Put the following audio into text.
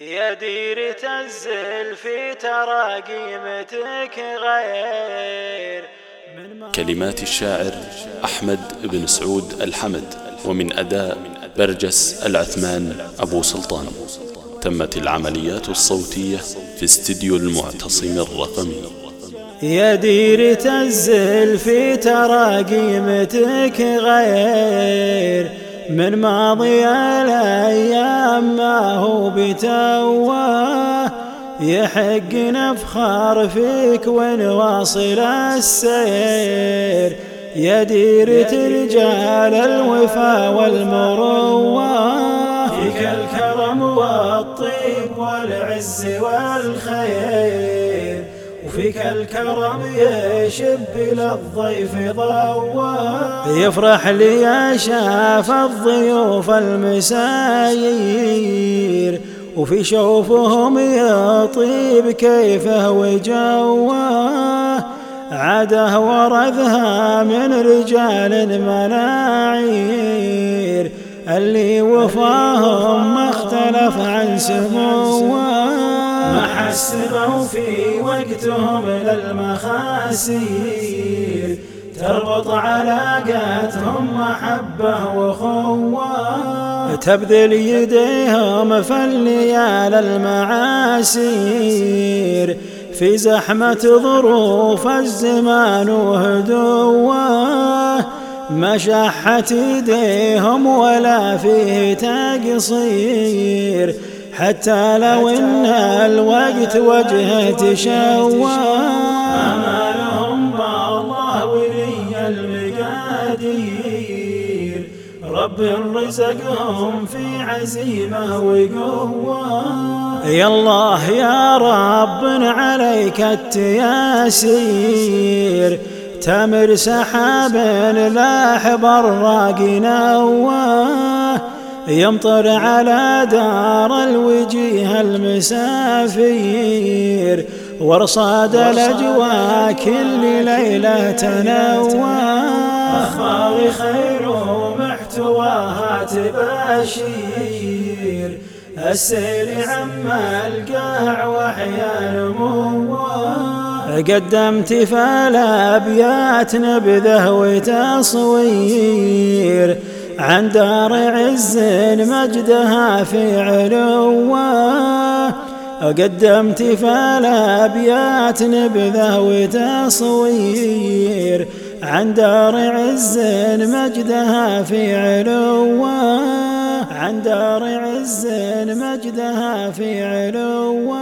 يا ديرة الزل في تراقيمتك غير كلمات الشاعر أحمد بن سعود الحمد ومن أداء برجس العثمان أبو سلطان. تمت العمليات الصوتية في استديو المعتصم الرقمي. يا ديرة الزل في تراقيمتك غير من ماضي الأيام ما هو بتواه يحق نفخر فيك ونواصل السير. يا ديرة رجال الوفا والمروة. فيك الكرم والطيب والعز والخير. وفيك الكرم يشب للضيف ضوى. يفرح لي يا شاف الضيوف المسايير وفي شوفهم يطيب كيفه وجواه عاده ورثها من رجال مناعير اللي وفاهم ما اختلف عن سموه. ما حسبوا في وقتهم للمخاسير تربط علاقاتهم محبة وخوة تبذل يديهم في المعاسير. في زحمة ظروف الزمان وهدوة. ما شحت يديهم ولا فيه تقصير حتى لو إن الوقت وجهه تشوى امالهم بالله ولي المقادير رب رزقهم في عزيمة وقوة. يا الله يا رب عليك التياسير تمر سحاب لاح براق نواه يمطر على دار الوجيه المسافير ورصاد الأجواء كل ليلة تنوى. أخبار خير محتواها تباشير السير عما القاع وحيا نموه قدمت فالابيات نبذه وتصوير عن دار عز مجدها في علوة. قدمت فالابيات نبذه وتصوير عن دار عز مجدها في علوة. عن دار عز مجدها في علوة.